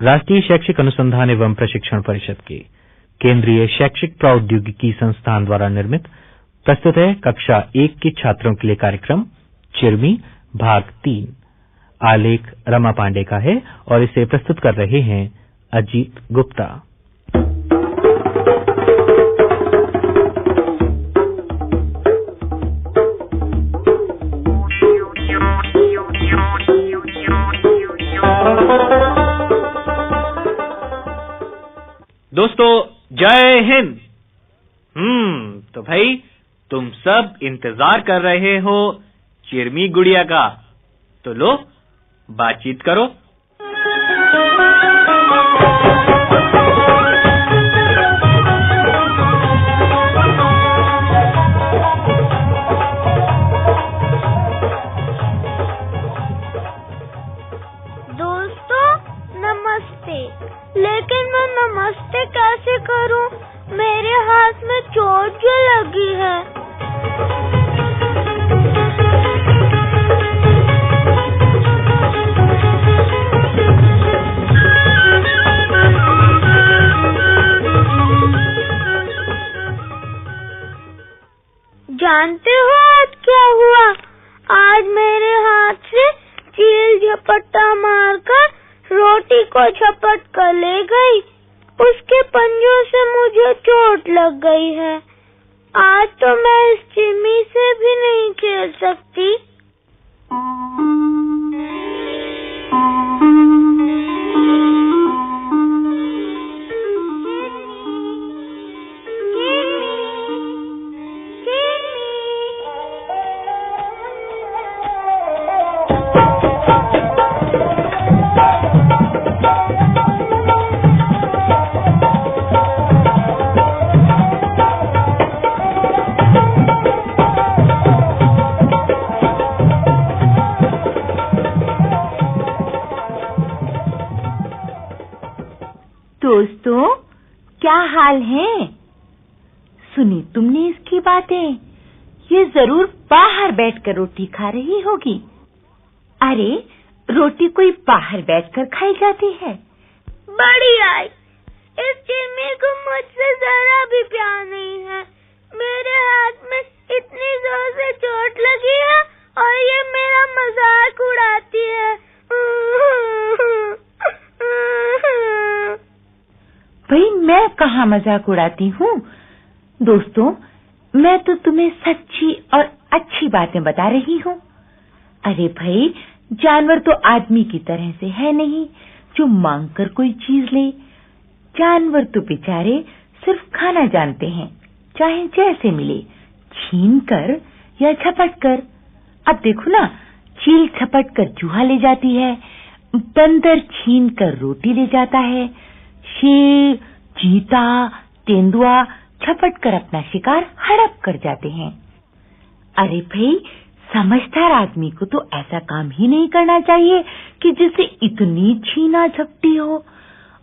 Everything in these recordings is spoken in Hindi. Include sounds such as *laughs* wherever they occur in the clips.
राष्ट्रीय शैक्षिक अनुसंधान एवं प्रशिक्षण परिषद के केंद्रीय शैक्षिक प्रौद्योगिकी संस्थान द्वारा निर्मित, प्रस्तुत है कक्षा एक के छात्रों के लिए कार्यक्रम, चिरमी, भाग तीन। आलेख रमा पांडे का है और इसे प्रस्तुत कर रहे हैं अजीत गुप्ता। दोस्तों, जय हिंद। हम्म तो भाई, तुम सब इंतज़ार कर रहे हो चिरमी गुड़िया का। तो लो, बातचीत करो। झपट्टा मारकर रोटी को झपट कर ले गई। उसके पंजों से मुझे चोट लग गई है। आज तो मैं इस चिमी से भी नहीं खेल सकती। दोस्तों बातें। ये ज़रूर बाहर बैठकर रोटी खा रही होगी। अरे रोटी कोई बाहर बैठकर खाई जाती है। बड़ी आई। इस चिमी को मुझसे जरा भी प्यार नहीं है। मेरे हाथ में इतनी ज़ोर से चोट लगी है और ये मेरा मज़ाक उड़ाती है। भाई मैं कहाँ मज़ाक उड़ाती हूँ? दोस्तों मैं तो तुम्हें सच्ची और अच्छी बातें बता रही हूँ। अरे भाई, जानवर तो आदमी की तरह से है नहीं, जो मांग कर कोई चीज़ ले। जानवर तो बेचारे सिर्फ़ खाना जानते हैं, चाहे जैसे मिले, छीन कर या झपट कर। अब देखो ना, चील झपट कर चूहा ले जाती है, बंदर छीन कर रोटी ले जाता है, शेर, चीता, तेंदुआ झपट कर अपना शिकार हड़प कर जाते हैं। अरे भाई समझदार आदमी को तो ऐसा काम ही नहीं करना चाहिए कि जिससे इतनी छीना झपटी हो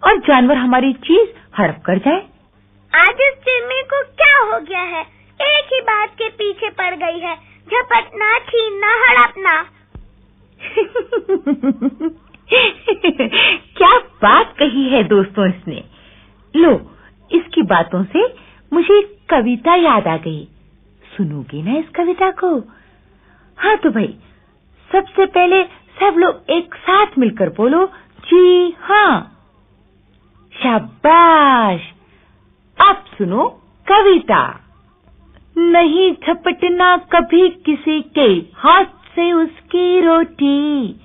और जानवर हमारी चीज़ हड़प कर जाए। आज इस चिमी को क्या हो गया है? एक ही बात के पीछे पड़ गई है। झपटना छीनना हड़पना। *laughs* क्या बात कही है दोस्तों इसने। लो इसकी बातों से मुझे एक कविता याद आ गई। सुनोगे ना इस कविता को? हाँ तो भाई, सबसे पहले सब लोग एक साथ मिलकर बोलो, जी हाँ। शाबाश! अब सुनो कविता। नहीं झपटना कभी किसी के हाथ से उसकी रोटी।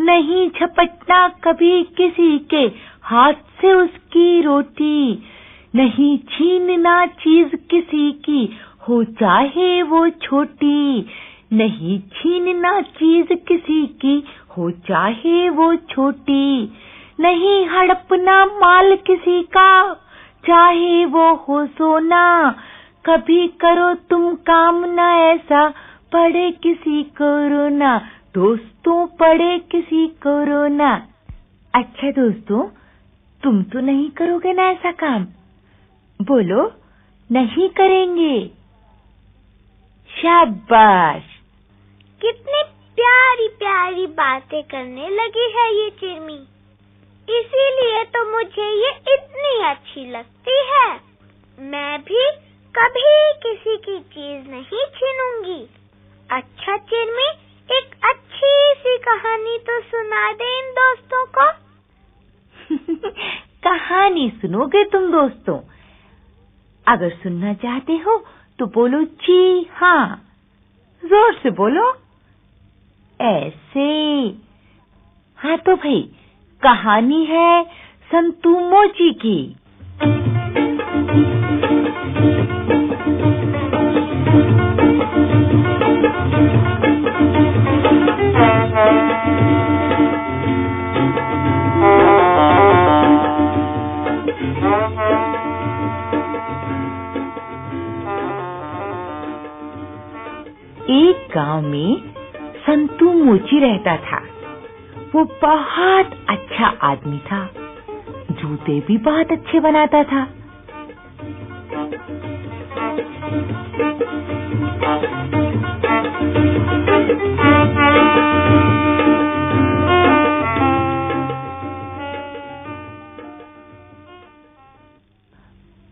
नहीं झपटना कभी किसी के हाथ से उसकी रोटी। नहीं छीनना चीज़ किसी की, हो चाहे वो छोटी। नहीं छीनना चीज़ किसी की, हो चाहे वो छोटी। नहीं हड़पना माल किसी का, चाहे वो हो सोना। कभी करो तुम काम ना ऐसा, पड़े किसी को रोना। दोस्तों, पड़े किसी को रोना। अच्छा दोस्तों, तुम तो नहीं करोगे ना ऐसा काम। बोलो नहीं करेंगे। शाबाश। कितनी प्यारी प्यारी बातें करने लगी है ये चिरमी। इसीलिए तो मुझे ये इतनी अच्छी लगती है। मैं भी कभी किसी की चीज़ नहीं छीनूँगी। अच्छा चिरमी एक अच्छी सी कहानी तो सुना दे इन दोस्तों को। *laughs* कहानी सुनोगे तुम दोस्तों? अगर सुनना चाहते हो तो बोलो, जी हाँ. ज़ोर से बोलो, ऐसे. हाँ तो भाई, कहानी है संतू मोची की। गाँव में संतू मोची रहता था। वो बहुत अच्छा आदमी था। जूते भी बहुत अच्छे बनाता था।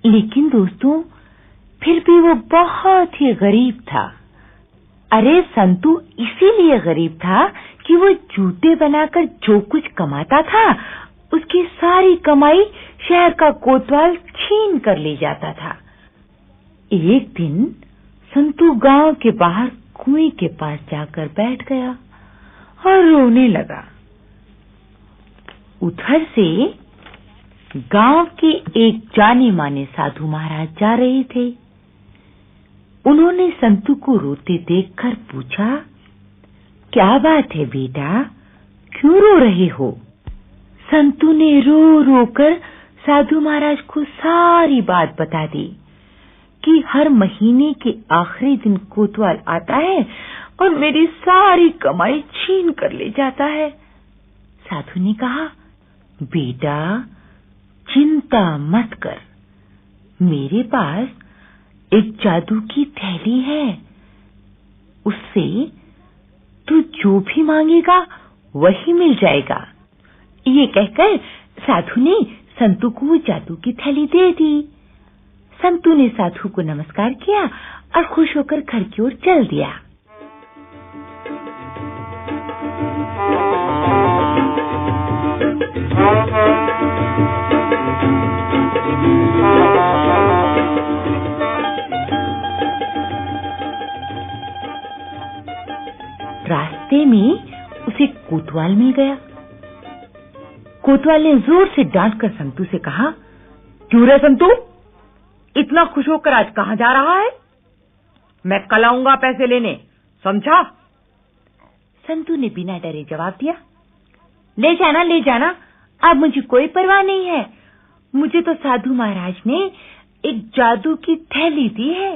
लेकिन दोस्तों, फिर भी वो बहुत ही गरीब था। अरे संतू इसीलिए गरीब था कि वो जूते बनाकर जो कुछ कमाता था, उसकी सारी कमाई शहर का कोतवाल छीन कर ले जाता था। एक दिन संतू गाँव के बाहर कुएँ के पास जाकर बैठ गया और रोने लगा। उधर से गाँव के एक जाने माने साधु महाराज जा रहे थे। उन्होंने संतू को रोते देखकर पूछा, क्या बात है बेटा? क्यों रो रहे हो? संतू ने रो रो कर साधु महाराज को सारी बात बता दी कि हर महीने के आखिरी दिन कोतवाल आता है और मेरी सारी कमाई छीन कर ले जाता है। साधु ने कहा, बेटा, चिंता मत कर। मेरे पास एक जादू की थैली है। उससे तू जो भी मांगेगा, वही मिल जाएगा। ये कहकर साधु ने संतु को जादू की थैली दे दी। संतु ने साधु को नमस्कार किया और खुश होकर घर की ओर चल दिया। रास्ते में उसे कोतवाल मिल गया। कोतवाल ने ज़ोर से डांट कर संतू से कहा, क्यों रे संतू? इतना खुश होकर आज कहाँ जा रहा है? मैं कल आऊँगा पैसे लेने, समझा? संतू ने बिना डरे जवाब दिया, ले जाना ले जाना, अब मुझे कोई परवाह नहीं है। मुझे तो साधु महाराज ने एक जादू की थैली दी है।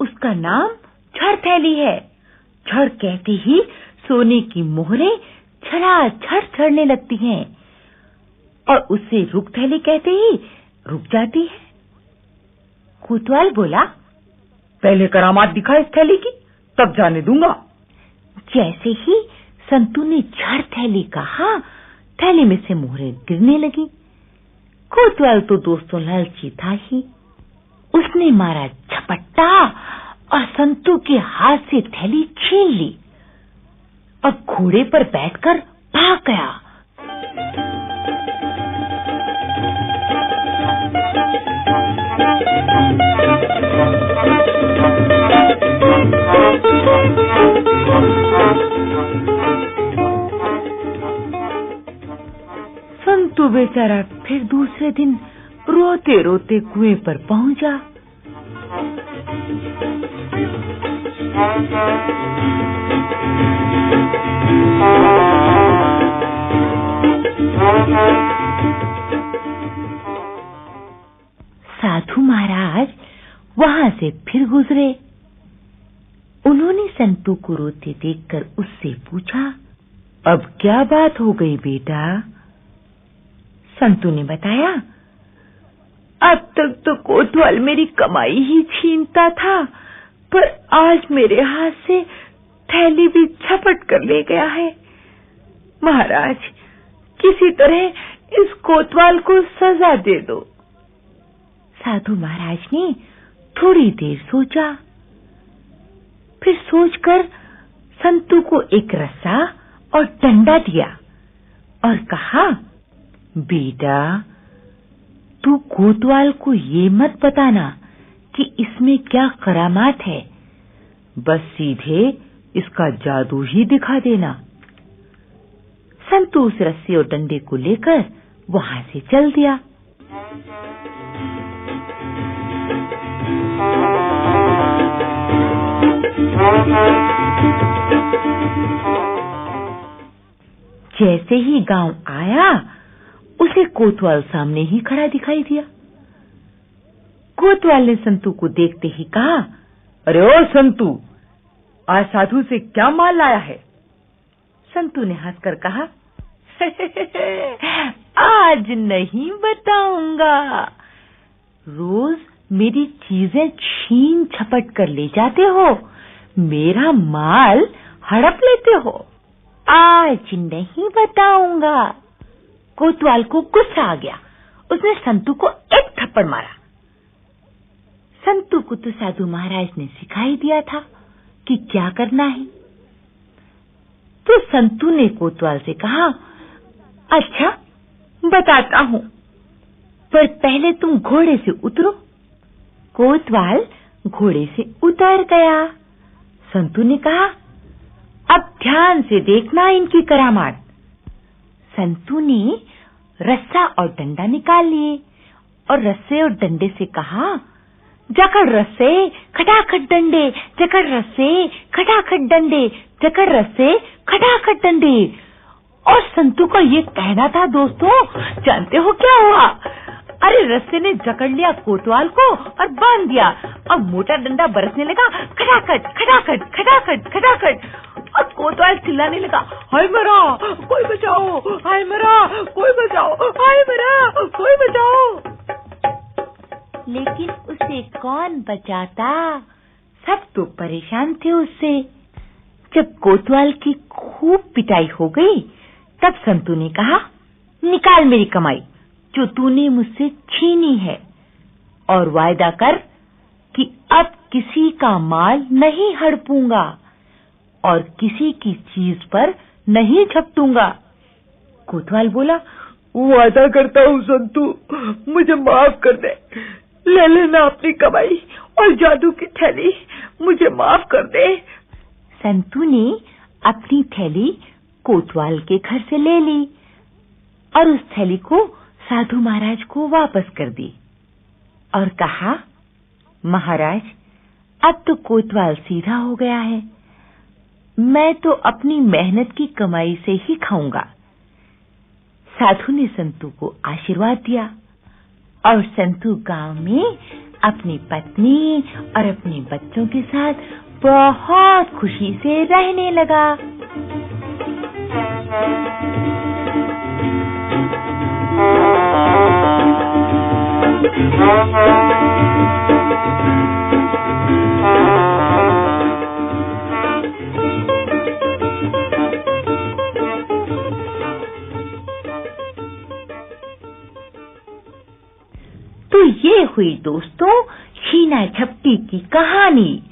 उसका नाम छड़ थैली है। छड़ कहते ही सोने की मोहरें छड़ा छड़ छड़ने लगती हैं। और उससे रुक थैली कहते ही रुक जाती है। कोतवाल बोला पहले करामात दिखा इस थैली की तब जाने दूँगा। जैसे ही संतू ने छड़ थैली कहा थैली में से मोहरें गिरने लगी। कोतवाल तो दोस्तों लालची था ही। उसने मारा झपट्टा और संतू के हाथ से थैली छीन ली और घोड़े पर बैठकर भाग गया। संतू बेचारा फिर दूसरे दिन रोते रोते कुएँ पर पहुँचा। साधु महाराज, वहाँ से फिर गुजरे। उन्होंने संतू को रोते देखकर उससे पूछा, अब क्या बात हो गई बेटा? संतू ने बताया अब तक तो कोतवाल मेरी कमाई ही छीनता था, पर आज मेरे हाथ से थैली भी छपट कर ले गया है। महाराज, किसी तरह इस कोतवाल को सजा दे दो। साधु महाराज ने थोड़ी देर सोचा। फिर सोचकर संतू को एक रस्सा और डंडा दिया और कहा, बेटा तू कोतवाल को ये मत बताना कि इसमें क्या करामात है। बस सीधे इसका जादू ही दिखा देना। संतू उस रस्सी और डंडे को लेकर वहाँ से चल दिया। जैसे ही गाँव आया उसे कोतवाल सामने ही खड़ा दिखाई दिया। कोतवाल ने संतू को देखते ही कहा, अरे ओ संतू, आज साधु से क्या माल लाया है? संतू ने हंसकर कहा *laughs* आज नहीं बताऊँगा। रोज मेरी चीज़ें छीन छपट कर ले जाते हो, मेरा माल हड़प लेते हो। आज नहीं बताऊँगा। कोतवाल को गुस्सा आ गया। उसने संतू को एक थप्पड़ मारा। संतू को तो साधु महाराज ने सिखाई दिया था कि क्या करना है। तो संतू ने कोतवाल से कहा अच्छा बताता हूँ। पर पहले तुम घोड़े से उतरो। कोतवाल घोड़े से उतर गया। संतू ने कहा, अब ध्यान से देखना इनकी करामात। संतू ने रस्सा और डंडा निकाल लिए और रस्से और डंडे से कहा, जकड़ रस्से, खटाखट डंडे, जकड़ रस्से, खटाखट डंडे, जकड़ रस्से, खटाखट डंडे। और संतू का ये कहना था, दोस्तों, जानते हो क्या हुआ? अरे रस्से ने जकड़ लिया कोतवाल को और बाँध दिया। और मोटा डंडा बरसने लगा, खटाखट खटाखट खटाखट खटाखट। और कोतवाल चिल्लाने लगा, हाय मरा, कोई बचाओ, हाय मरा, कोई बचाओ, हाय मरा, कोई बचाओ। लेकिन उसे कौन बचाता? सब तो परेशान थे उससे। जब कोतवाल की खूब पिटाई हो गई, तब संतू ने कहा, निकाल मेरी कमाई। जो तूने मुझसे छीनी है और वायदा कर कि अब किसी का माल नहीं हड़पूँगा और किसी की चीज़ पर नहीं झपटूँगा। कोतवाल बोला वादा करता हूँ संतू, मुझे माफ़ कर दे। ले लेना अपनी कमाई और जादू की थैली, मुझे माफ़ कर दे। संतू ने अपनी थैली कोतवाल के घर से ले ली और उस थैली को साधु महाराज को वापस कर दी और कहा, महाराज, अब तो कोतवाल सीधा हो गया है। मैं तो अपनी मेहनत की कमाई से ही खाऊँगा। साधु ने संतू को आशीर्वाद दिया और संतू गाँव में अपनी पत्नी और अपने बच्चों के साथ बहुत खुशी से रहने लगा। तो ये हुई दोस्तों, छीना झपटी की कहानी।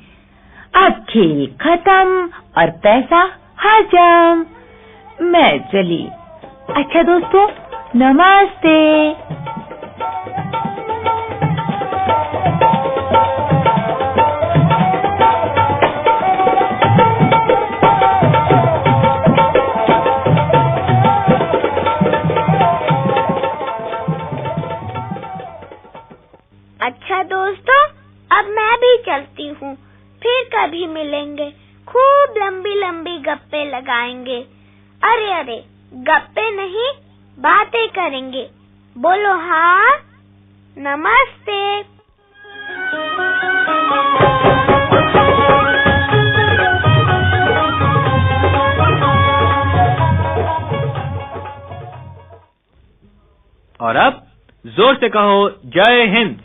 अब खेल खत्म और पैसा हजम मैं चली। अच्छा दोस्तों नमस्ते। अच्छा दोस्तों, अब मैं भी चलती हूँ। फिर कभी मिलेंगे। खूब लंबी लंबी गप्पे लगाएँगे। अरे अरे, गप्पे नहीं बातें करेंगे। बोलो हाँ नमस्ते। और अब ज़ोर से कहो जय हिंद।